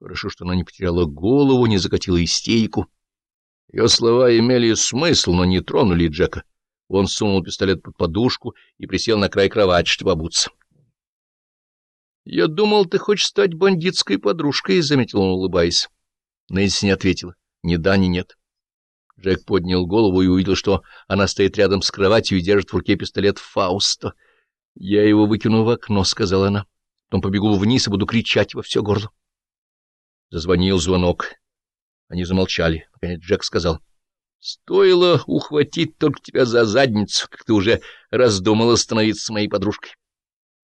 Хорошо, что она не потеряла голову, не закатила истерику. Ее слова имели смысл, но не тронули Джека. Он сунул пистолет под подушку и присел на край кровати, чтобы обуться. — Я думал, ты хочешь стать бандитской подружкой, — заметил он, улыбаясь. Нэнси не ответила. Ни да, ни нет. Джек поднял голову и увидел, что она стоит рядом с кроватью и держит в руке пистолет Фауста. — Я его выкину в окно, — сказала она. — Потом побегу вниз и буду кричать во все горло. Зазвонил звонок. Они замолчали. Наконец Джек сказал. — Стоило ухватить только тебя за задницу, как ты уже раздумала становиться моей подружкой.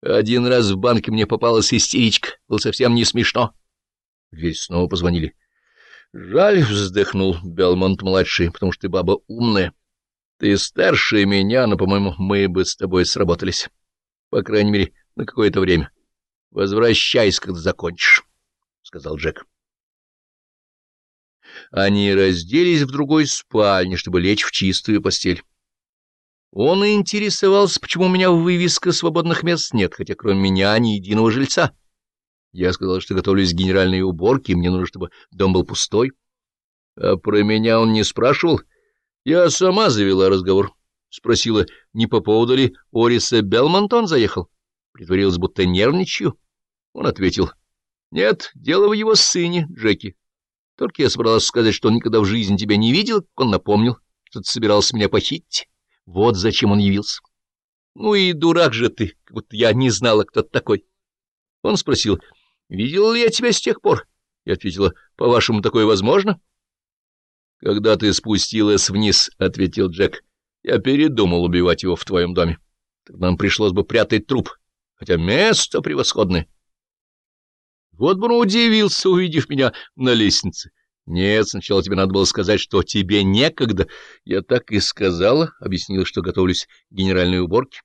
Один раз в банке мне попалась истеричка. Было совсем не смешно. В дверь снова позвонили. — Жаль, — вздохнул Белмонт-младший, — потому что ты баба умная. Ты старше меня, но, по-моему, мы бы с тобой сработались. По крайней мере, на какое-то время. Возвращайся, когда закончишь, — сказал Джек. Они разделись в другой спальне, чтобы лечь в чистую постель. Он и интересовался, почему у меня вывеска свободных мест нет, хотя кроме меня ни единого жильца. Я сказал, что готовлюсь к генеральной уборке, мне нужно, чтобы дом был пустой. А про меня он не спрашивал. Я сама завела разговор. Спросила, не по поводу ли Ориса Белмонтон заехал. Притворилась, будто нервничаю. Он ответил, нет, дело в его сыне, Джеки. Только я собралась сказать, что он никогда в жизни тебя не видел, он напомнил, что ты собирался меня похитить. Вот зачем он явился. Ну и дурак же ты, как будто я не знала, кто ты такой. Он спросил, видел ли я тебя с тех пор? Я ответила, по-вашему, такое возможно? Когда ты спустилась вниз, — ответил Джек, — я передумал убивать его в твоем доме. Тогда нам пришлось бы прятать труп, хотя место превосходное. Вот бы он удивился, увидев меня на лестнице. Нет, сначала тебе надо было сказать, что тебе некогда. Я так и сказала, объяснила, что готовлюсь к генеральной уборке.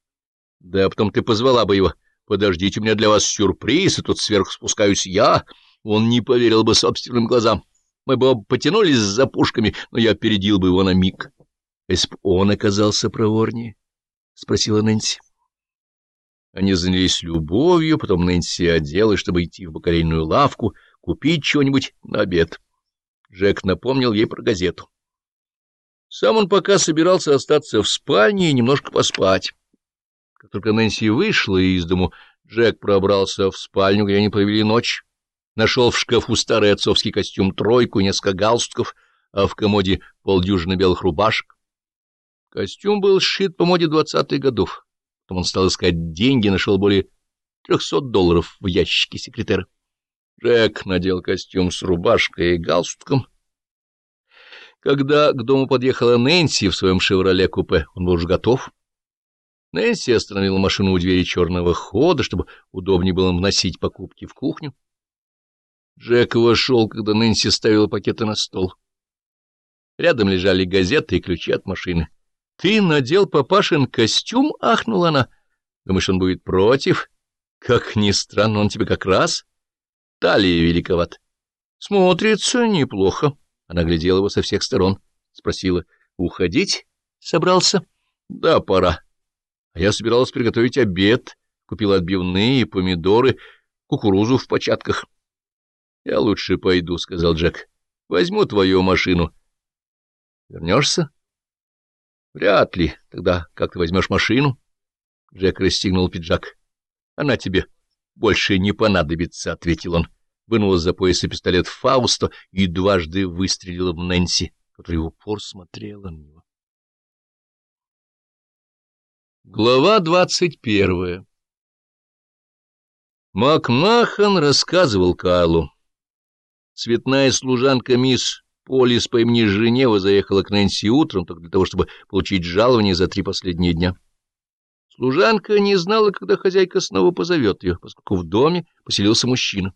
Да, потом ты позвала бы его. Подождите, у меня для вас сюрприз, и тут сверху спускаюсь я. Он не поверил бы собственным глазам. Мы бы оба потянулись за пушками, но я опередил бы его на миг. Если бы он оказался проворнее, — спросила Нэнси. Они занялись любовью, потом Нэнси оделась, чтобы идти в бакалейную лавку, купить чего-нибудь на обед. Джек напомнил ей про газету. Сам он пока собирался остаться в спальне и немножко поспать. Как только Нэнси вышла из дому, Джек пробрался в спальню, где они провели ночь. Нашел в шкафу старый отцовский костюм тройку, несколько галстуков, а в комоде полдюжины белых рубашек. Костюм был сшит по моде двадцатых годов. Потом он стал искать деньги, нашел более трехсот долларов в ящике секретаря. Джек надел костюм с рубашкой и галстуком. Когда к дому подъехала Нэнси в своем «Шевроле-купе», он был уже готов. Нэнси остановила машину у двери черного хода, чтобы удобнее было вносить покупки в кухню. Джек вошел, когда Нэнси ставила пакеты на стол. Рядом лежали газеты и ключи от машины. — Ты надел папашин костюм? — ахнула она. — Думаешь, он будет против? Как ни странно, он тебе как раз талия великоват. Смотрится неплохо. Она глядела его со всех сторон. Спросила, уходить собрался? Да, пора. А я собиралась приготовить обед. Купила отбивные, помидоры, кукурузу в початках. Я лучше пойду, — сказал Джек. Возьму твою машину. Вернешься? Вряд ли. Тогда как ты возьмешь машину? Джек расстегнул пиджак. Она тебе больше не понадобится, — ответил он. Вынул из-за пояса пистолет Фауста и дважды выстрелил в Нэнси, которая в упор смотрела на него. Глава двадцать первая Макмахан рассказывал Кайлу. Цветная служанка мисс Полис по имени Женева заехала к Нэнси утром только для того, чтобы получить жалование за три последние дня. Служанка не знала, когда хозяйка снова позовет ее, поскольку в доме поселился мужчина.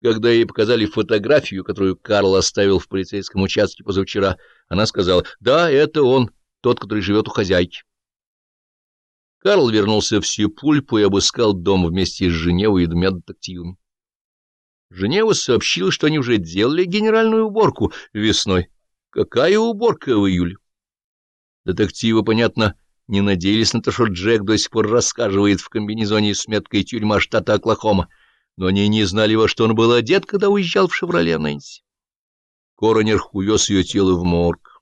Когда ей показали фотографию, которую Карл оставил в полицейском участке позавчера, она сказала, «Да, это он, тот, который живет у хозяйки». Карл вернулся в Сепульпу и обыскал дом вместе с Женевой и двумя детективами. Женева сообщила, что они уже делали генеральную уборку весной. Какая уборка в июле? Детективы, понятно, не надеялись на то, что Джек до сих пор рассказывает в комбинезоне с меткой тюрьма штата Оклахома. но они не знали, во что он был одет, когда уезжал в «Шевроле» Нэнси. Коронер увез ее тело в морг.